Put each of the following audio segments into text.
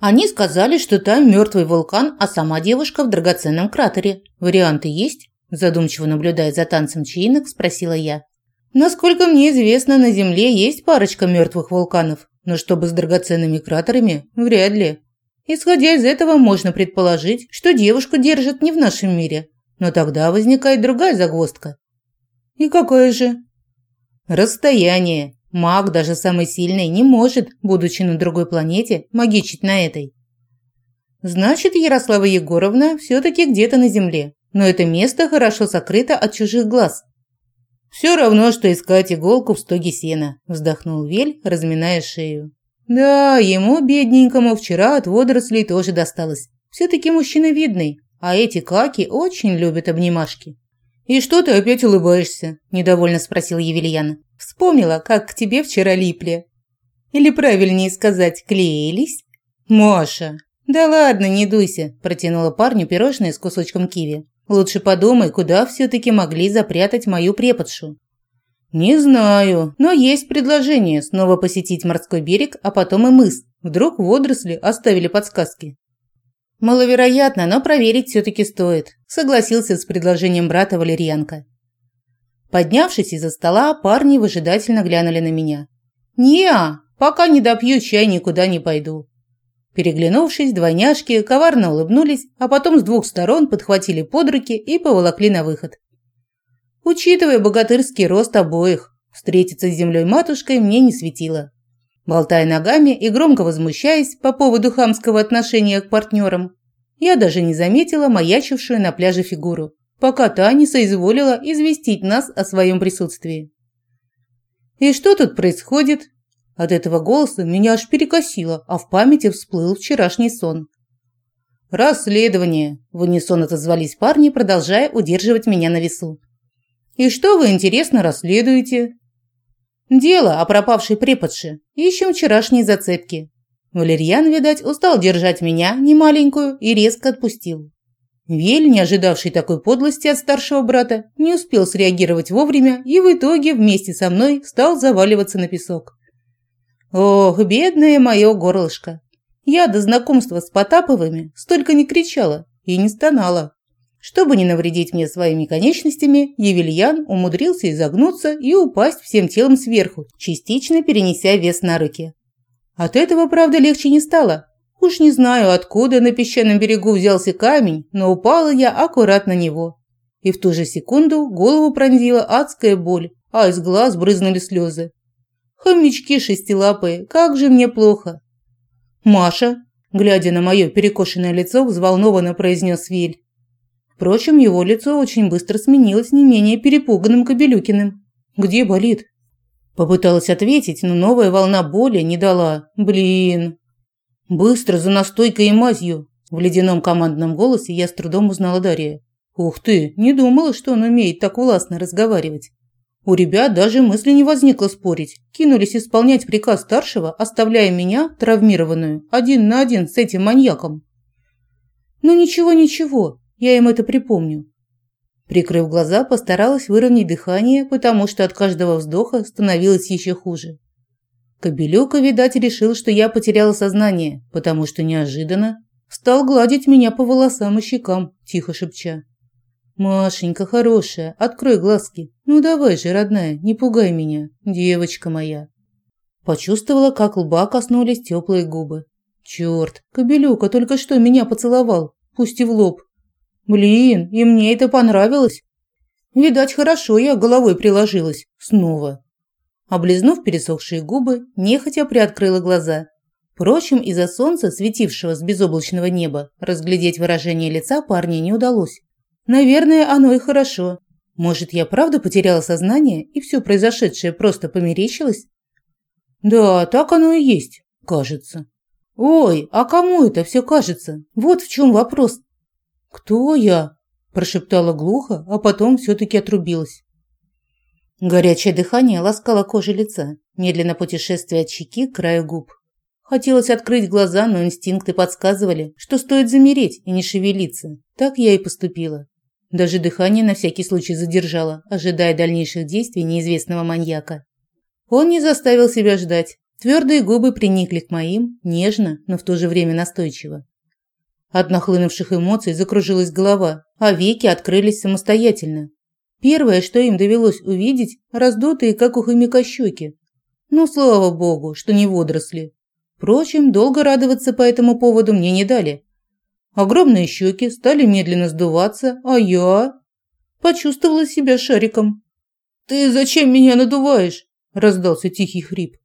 Они сказали, что там мертвый вулкан, а сама девушка в драгоценном кратере. Варианты есть? Задумчиво наблюдая за танцем чаинок, спросила я. Насколько мне известно, на Земле есть парочка мертвых вулканов, но чтобы с драгоценными кратерами, вряд ли. Исходя из этого, можно предположить, что девушку держат не в нашем мире. Но тогда возникает другая загвоздка. И какая же? Расстояние. Маг, даже самый сильный, не может, будучи на другой планете, магичить на этой. Значит, Ярослава Егоровна все-таки где-то на Земле, но это место хорошо сокрыто от чужих глаз. «Все равно, что искать иголку в стоге сена», – вздохнул Вель, разминая шею. «Да, ему, бедненькому, вчера от водорослей тоже досталось. Все-таки мужчина видный, а эти каки очень любят обнимашки». «И что ты опять улыбаешься?» – недовольно спросил Евельяна. «Вспомнила, как к тебе вчера липли». «Или правильнее сказать, клеились?» «Маша!» «Да ладно, не дуйся», – протянула парню пирожное с кусочком киви. «Лучше подумай, куда все-таки могли запрятать мою преподшу». «Не знаю, но есть предложение снова посетить морской берег, а потом и мыс. Вдруг водоросли оставили подсказки». «Маловероятно, но проверить все-таки стоит», – согласился с предложением брата Валерьянка. Поднявшись из-за стола, парни выжидательно глянули на меня. «Не-а, пока не допью чай, никуда не пойду». Переглянувшись, двойняшки коварно улыбнулись, а потом с двух сторон подхватили под руки и поволокли на выход. Учитывая богатырский рост обоих, встретиться с землей матушкой мне не светило. Болтая ногами и громко возмущаясь по поводу хамского отношения к партнерам, я даже не заметила маячившую на пляже фигуру, пока та не соизволила известить нас о своем присутствии. «И что тут происходит?» От этого голоса меня аж перекосило, а в памяти всплыл вчерашний сон. «Расследование», – в унисон отозвались парни, продолжая удерживать меня на весу. «И что вы, интересно, расследуете?» Дело о пропавшей преподше. Ищем вчерашние зацепки. Валерьян, видать, устал держать меня, немаленькую, и резко отпустил. Вель, не ожидавший такой подлости от старшего брата, не успел среагировать вовремя и в итоге вместе со мной стал заваливаться на песок. Ох, бедное мое горлышко. Я до знакомства с Потаповыми столько не кричала и не стонала. Чтобы не навредить мне своими конечностями, Евельян умудрился изогнуться и упасть всем телом сверху, частично перенеся вес на руки. От этого, правда, легче не стало. Уж не знаю, откуда на песчаном берегу взялся камень, но упала я аккуратно на него. И в ту же секунду голову пронзила адская боль, а из глаз брызнули слезы. Хомячки шестилапые, как же мне плохо. Маша, глядя на мое перекошенное лицо, взволнованно произнес Виль. Впрочем, его лицо очень быстро сменилось не менее перепуганным Кобелюкиным. «Где болит?» Попыталась ответить, но новая волна боли не дала. «Блин!» «Быстро, за настойкой и мазью!» В ледяном командном голосе я с трудом узнала Дарья. «Ух ты! Не думала, что он умеет так властно разговаривать!» У ребят даже мысли не возникло спорить. Кинулись исполнять приказ старшего, оставляя меня, травмированную, один на один с этим маньяком. «Ну ничего-ничего, я им это припомню. Прикрыв глаза, постаралась выровнять дыхание, потому что от каждого вздоха становилось еще хуже. Кобелюка, видать, решил, что я потеряла сознание, потому что неожиданно стал гладить меня по волосам и щекам, тихо шепча. «Машенька хорошая, открой глазки. Ну давай же, родная, не пугай меня, девочка моя». Почувствовала, как лба коснулись теплые губы. Черт, Кобелюка только что меня поцеловал, пусть и в лоб. Блин, и мне это понравилось. Видать, хорошо я головой приложилась. Снова. Облизнув пересохшие губы, нехотя приоткрыла глаза. Впрочем, из-за солнца, светившего с безоблачного неба, разглядеть выражение лица парня не удалось. Наверное, оно и хорошо. Может, я правда потеряла сознание, и все произошедшее просто померещилось? Да, так оно и есть, кажется. Ой, а кому это все кажется? Вот в чем вопрос. «Кто я?» – прошептала глухо, а потом все-таки отрубилась. Горячее дыхание ласкало кожу лица, медленно путешествие от щеки к краю губ. Хотелось открыть глаза, но инстинкты подсказывали, что стоит замереть и не шевелиться. Так я и поступила. Даже дыхание на всякий случай задержала, ожидая дальнейших действий неизвестного маньяка. Он не заставил себя ждать. Твердые губы приникли к моим, нежно, но в то же время настойчиво. От нахлынувших эмоций закружилась голова, а веки открылись самостоятельно. Первое, что им довелось увидеть, раздутые, как у хомяка щеки. Ну, слава богу, что не водоросли. Впрочем, долго радоваться по этому поводу мне не дали. Огромные щеки стали медленно сдуваться, а я почувствовала себя шариком. «Ты зачем меня надуваешь?» – раздался тихий хрип.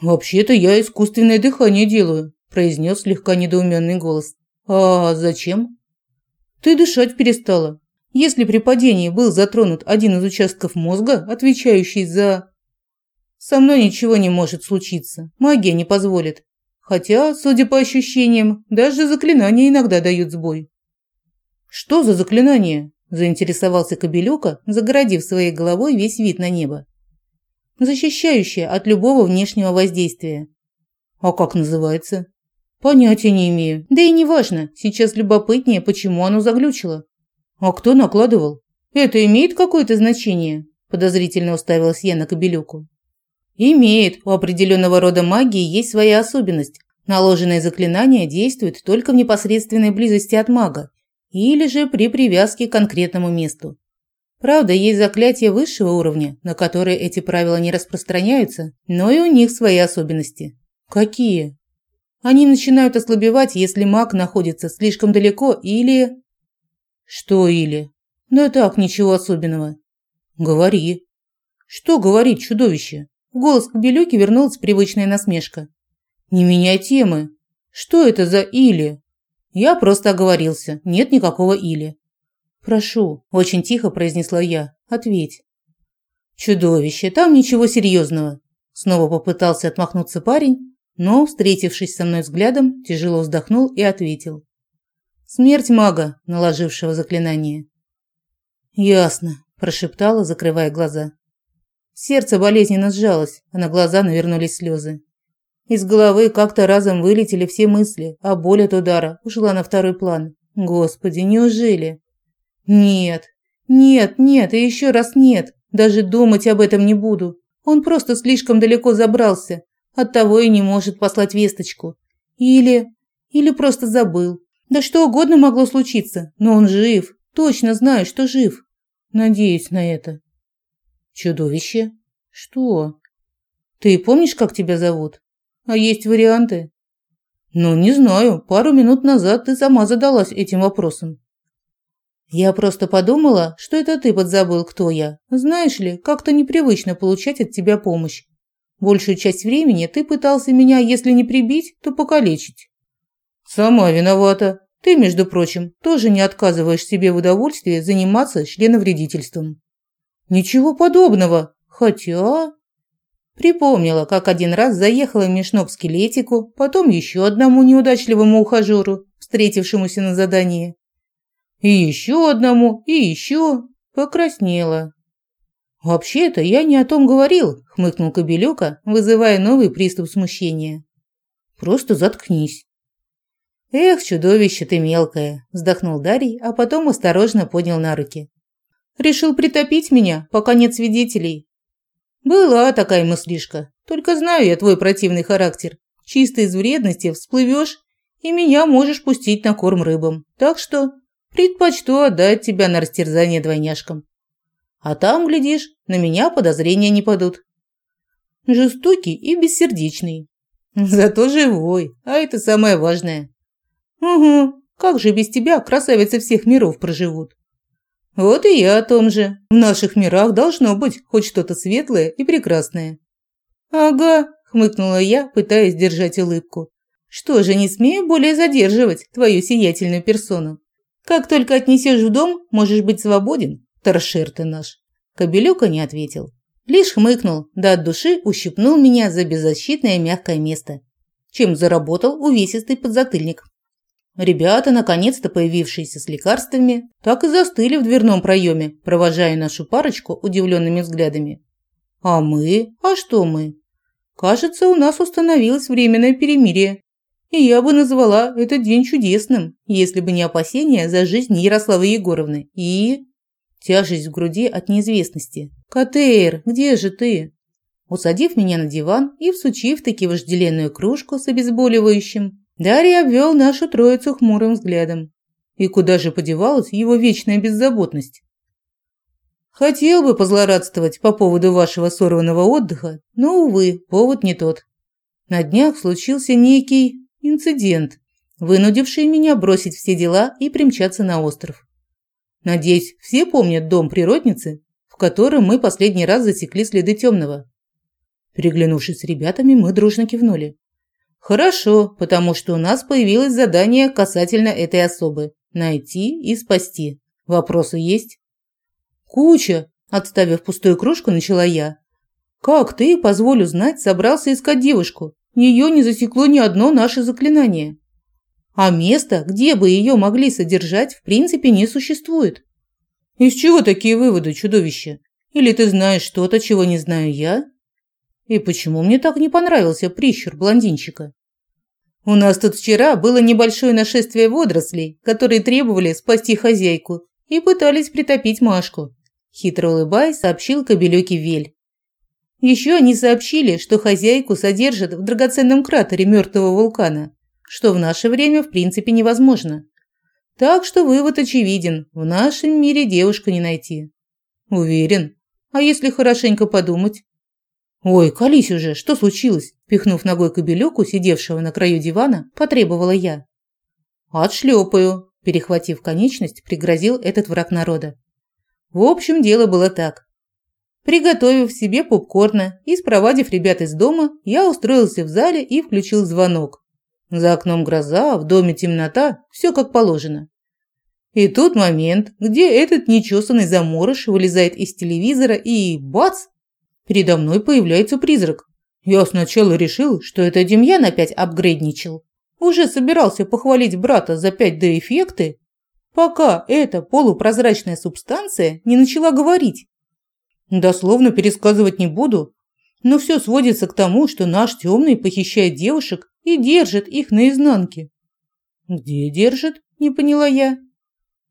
«Вообще-то я искусственное дыхание делаю», – произнес слегка недоуменный голос. «А зачем?» «Ты дышать перестала. Если при падении был затронут один из участков мозга, отвечающий за со мной ничего не может случиться. Магия не позволит. Хотя, судя по ощущениям, даже заклинания иногда дают сбой. Что за заклинание? заинтересовался Кобелюка, загородив своей головой весь вид на небо. Защищающее от любого внешнего воздействия. А как называется? Понятия не имею. Да и не важно. Сейчас любопытнее, почему оно заглючило. А кто накладывал? Это имеет какое-то значение? Подозрительно уставилась я на Кобелюку. Имеет. У определенного рода магии есть своя особенность. Наложенное заклинание действует только в непосредственной близости от мага или же при привязке к конкретному месту. Правда, есть заклятия высшего уровня, на которые эти правила не распространяются, но и у них свои особенности. Какие? Они начинают ослабевать, если маг находится слишком далеко или... Что или? Да так, ничего особенного. Говори. Что говорить, чудовище? В голос Кобелюки вернулась привычная насмешка. «Не меняй темы. Что это за или?» Я просто оговорился. Нет никакого или. «Прошу», – очень тихо произнесла я. «Ответь». «Чудовище, там ничего серьезного». Снова попытался отмахнуться парень, но, встретившись со мной взглядом, тяжело вздохнул и ответил. «Смерть мага, наложившего заклинание». «Ясно», – прошептала, закрывая глаза. Сердце болезненно сжалось, а на глаза навернулись слезы. Из головы как-то разом вылетели все мысли, а боль от удара ушла на второй план. Господи, неужели? Нет, нет, нет и еще раз нет. Даже думать об этом не буду. Он просто слишком далеко забрался. Оттого и не может послать весточку. Или... или просто забыл. Да что угодно могло случиться, но он жив. Точно знаю, что жив. Надеюсь на это. Чудовище? Что? Ты помнишь, как тебя зовут? А есть варианты? Ну, не знаю. Пару минут назад ты сама задалась этим вопросом. Я просто подумала, что это ты подзабыл, кто я. Знаешь ли, как-то непривычно получать от тебя помощь. Большую часть времени ты пытался меня, если не прибить, то покалечить. Сама виновата. Ты, между прочим, тоже не отказываешь себе в удовольствии заниматься членовредительством. Ничего подобного. Хотя... Припомнила, как один раз заехала мешно к скелетику, потом еще одному неудачливому ухажеру, встретившемуся на задании. И еще одному, и еще. Покраснела. «Вообще-то я не о том говорил», – хмыкнул Кобелюка, вызывая новый приступ смущения. «Просто заткнись». «Эх, чудовище ты мелкое», – вздохнул Дарий, а потом осторожно поднял на руки. Решил притопить меня, пока нет свидетелей. Была такая мыслишка. Только знаю я твой противный характер. Чисто из вредности всплывешь, и меня можешь пустить на корм рыбам. Так что предпочту отдать тебя на растерзание двойняшкам. А там, глядишь, на меня подозрения не падут. Жестокий и бессердечный. Зато живой, а это самое важное. Угу, как же без тебя красавицы всех миров проживут? Вот и я о том же. В наших мирах должно быть хоть что-то светлое и прекрасное. Ага, хмыкнула я, пытаясь держать улыбку. Что же, не смею более задерживать твою сиятельную персону. Как только отнесешь в дом, можешь быть свободен, торшер ты наш. Кобелюка не ответил. Лишь хмыкнул, да от души ущипнул меня за беззащитное мягкое место, чем заработал увесистый подзатыльник. Ребята, наконец-то появившиеся с лекарствами, так и застыли в дверном проеме, провожая нашу парочку удивленными взглядами. А мы? А что мы? Кажется, у нас установилось временное перемирие. И я бы назвала этот день чудесным, если бы не опасения за жизнь Ярославы Егоровны и... Тяжесть в груди от неизвестности. «Катейр, где же ты?» Усадив меня на диван и всучив таки вожделенную кружку с обезболивающим, Дарья обвел нашу троицу хмурым взглядом. И куда же подевалась его вечная беззаботность? Хотел бы позлорадствовать по поводу вашего сорванного отдыха, но, увы, повод не тот. На днях случился некий инцидент, вынудивший меня бросить все дела и примчаться на остров. Надеюсь, все помнят дом природницы, в котором мы последний раз засекли следы темного. Переглянувшись с ребятами, мы дружно кивнули. Хорошо, потому что у нас появилось задание касательно этой особы – найти и спасти. Вопросы есть? Куча, отставив пустую кружку, начала я. Как ты, позволю знать, собрался искать девушку? Ее не засекло ни одно наше заклинание. А место, где бы ее могли содержать, в принципе не существует. Из чего такие выводы, чудовище? Или ты знаешь что-то, чего не знаю я? И почему мне так не понравился прищур блондинчика? У нас тут вчера было небольшое нашествие водорослей, которые требовали спасти хозяйку и пытались притопить Машку. Хитро улыбаясь, сообщил кобелёкий Вель. Еще они сообщили, что хозяйку содержат в драгоценном кратере мертвого вулкана, что в наше время в принципе невозможно. Так что вывод очевиден, в нашем мире девушку не найти. Уверен. А если хорошенько подумать? Ой, колись уже, что случилось? Пихнув ногой кобелюку, сидевшего на краю дивана, потребовала я. Отшлепаю, перехватив конечность, пригрозил этот враг народа. В общем, дело было так. Приготовив себе попкорна и спровадив ребят из дома, я устроился в зале и включил звонок. За окном гроза, в доме темнота, все как положено. И тут момент, где этот нечесанный заморыш вылезает из телевизора и бац! Передо мной появляется призрак. Я сначала решил, что это Демьян опять апгрейдничал. Уже собирался похвалить брата за 5D-эффекты, пока эта полупрозрачная субстанция не начала говорить. Дословно пересказывать не буду, но все сводится к тому, что наш темный похищает девушек и держит их наизнанке. Где держит? Не поняла я.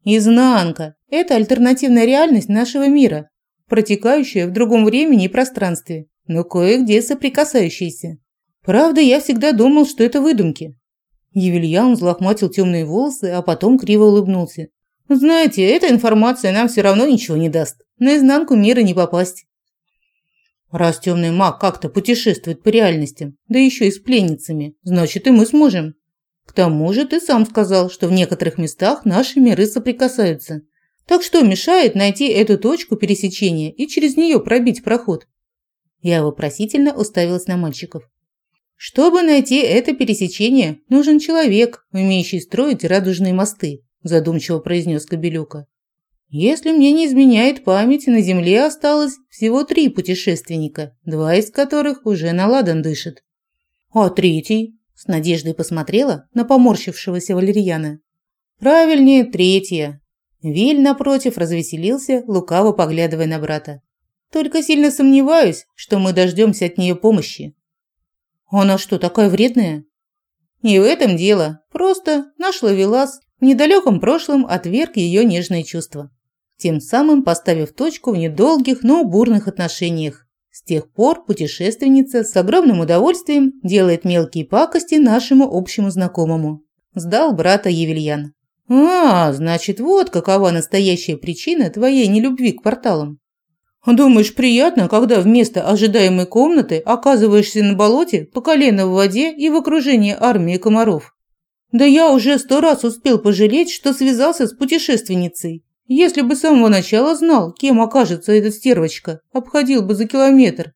Изнанка – это альтернативная реальность нашего мира, протекающая в другом времени и пространстве, но кое-где соприкасающаяся. Правда, я всегда думал, что это выдумки. Евельян взлохматил темные волосы, а потом криво улыбнулся. Знаете, эта информация нам все равно ничего не даст. Наизнанку мира не попасть. Раз темный маг как-то путешествует по реальностям, да еще и с пленницами, значит и мы сможем. К тому же ты сам сказал, что в некоторых местах наши миры соприкасаются. Так что мешает найти эту точку пересечения и через нее пробить проход? Я вопросительно уставилась на мальчиков. Чтобы найти это пересечение, нужен человек, умеющий строить радужные мосты задумчиво произнес Кобелюка. Если мне не изменяет память, на Земле осталось всего три путешественника, два из которых уже на ладан дышат. А третий? С надеждой посмотрела на поморщившегося валерьяна. Правильнее, третья. Виль, напротив, развеселился, лукаво поглядывая на брата. Только сильно сомневаюсь, что мы дождемся от нее помощи. Она что, такая вредная? Не в этом дело. Просто наш ловелас в недалеком прошлом отверг ее нежные чувства, тем самым поставив точку в недолгих, но бурных отношениях. С тех пор путешественница с огромным удовольствием делает мелкие пакости нашему общему знакомому. Сдал брата Евельян. «А, значит, вот какова настоящая причина твоей нелюбви к порталам. Думаешь, приятно, когда вместо ожидаемой комнаты оказываешься на болоте по колено в воде и в окружении армии комаров? Да я уже сто раз успел пожалеть, что связался с путешественницей. Если бы с самого начала знал, кем окажется эта стервочка, обходил бы за километр.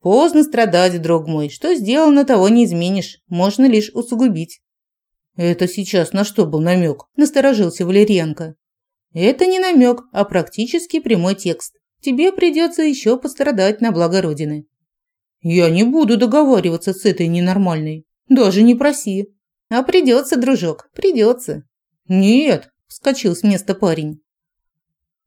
Поздно страдать, друг мой. Что сделано, того не изменишь. Можно лишь усугубить. Это сейчас на что был намек? Насторожился Валерьянка. Это не намек, а практически прямой текст. Тебе придется еще пострадать на благо Родины. Я не буду договариваться с этой ненормальной. Даже не проси. А придется, дружок, придется. Нет, вскочил с места парень.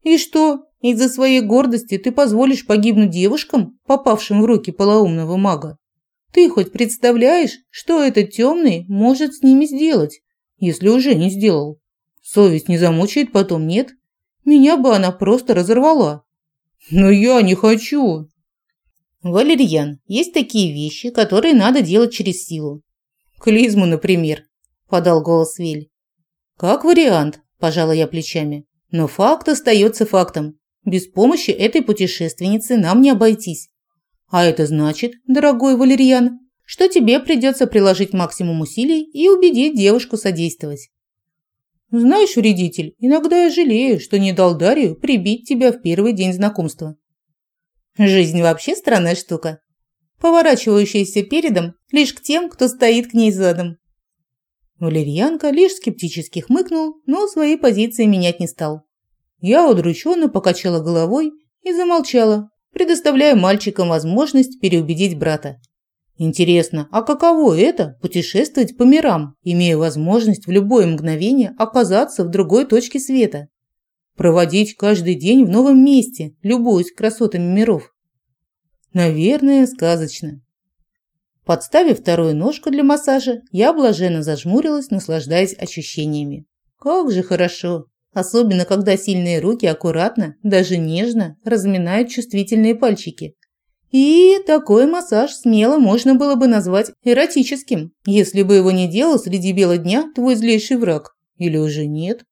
И что, из-за своей гордости ты позволишь погибнуть девушкам, попавшим в руки полоумного мага? Ты хоть представляешь, что этот темный может с ними сделать, если уже не сделал? Совесть не замучает потом, нет? Меня бы она просто разорвала. Но я не хочу. Валерьян, есть такие вещи, которые надо делать через силу. Клизму, например, подал голос Виль. Как вариант, пожала я плечами. Но факт остается фактом. Без помощи этой путешественницы нам не обойтись. А это значит, дорогой Валерьян, что тебе придется приложить максимум усилий и убедить девушку содействовать. Знаешь, вредитель, иногда я жалею, что не дал Дарью прибить тебя в первый день знакомства. Жизнь вообще странная штука, поворачивающаяся передом лишь к тем, кто стоит к ней задом. Валерьянка лишь скептически хмыкнул, но своей позиции менять не стал. Я удрученно покачала головой и замолчала, предоставляя мальчикам возможность переубедить брата. Интересно, а каково это – путешествовать по мирам, имея возможность в любое мгновение оказаться в другой точке света? Проводить каждый день в новом месте, любуясь красотами миров? Наверное, сказочно. Подставив вторую ножку для массажа, я блаженно зажмурилась, наслаждаясь ощущениями. Как же хорошо! Особенно, когда сильные руки аккуратно, даже нежно, разминают чувствительные пальчики, и такой массаж смело можно было бы назвать эротическим, если бы его не делал среди бела дня твой злейший враг. Или уже нет?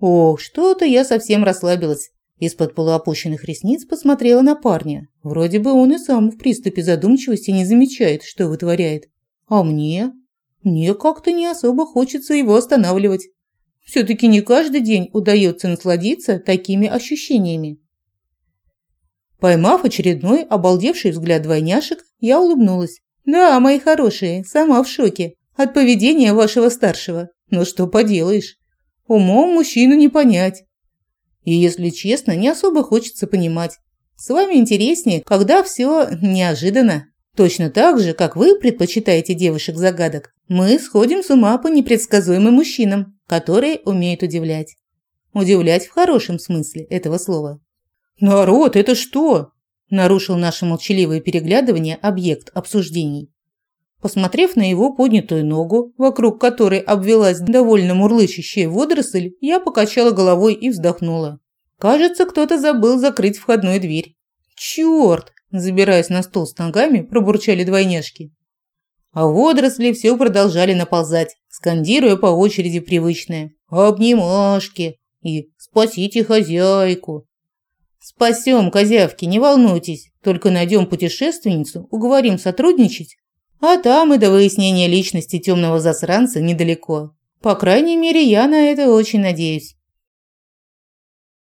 Ох, что-то я совсем расслабилась. Из-под полуопущенных ресниц посмотрела на парня. Вроде бы он и сам в приступе задумчивости не замечает, что вытворяет. А мне? Мне как-то не особо хочется его останавливать. Все-таки не каждый день удается насладиться такими ощущениями. Поймав очередной обалдевший взгляд двойняшек, я улыбнулась. «Да, мои хорошие, сама в шоке от поведения вашего старшего. Но что поделаешь, умом мужчину не понять. И, если честно, не особо хочется понимать. С вами интереснее, когда все неожиданно. Точно так же, как вы предпочитаете девушек-загадок, мы сходим с ума по непредсказуемым мужчинам, которые умеют удивлять. Удивлять в хорошем смысле этого слова. «Народ, это что?» – нарушил наше молчаливое переглядывание объект обсуждений. Посмотрев на его поднятую ногу, вокруг которой обвелась довольно мурлычащая водоросль, я покачала головой и вздохнула. Кажется, кто-то забыл закрыть входную дверь. «Чёрт!» – забираясь на стол с ногами, пробурчали двойняшки. А водоросли все продолжали наползать, скандируя по очереди привычное «Обнимашки!» и «Спасите хозяйку!» Спасем, козявки, не волнуйтесь. Только найдем путешественницу, уговорим сотрудничать. А там и до выяснения личности темного засранца недалеко. По крайней мере, я на это очень надеюсь.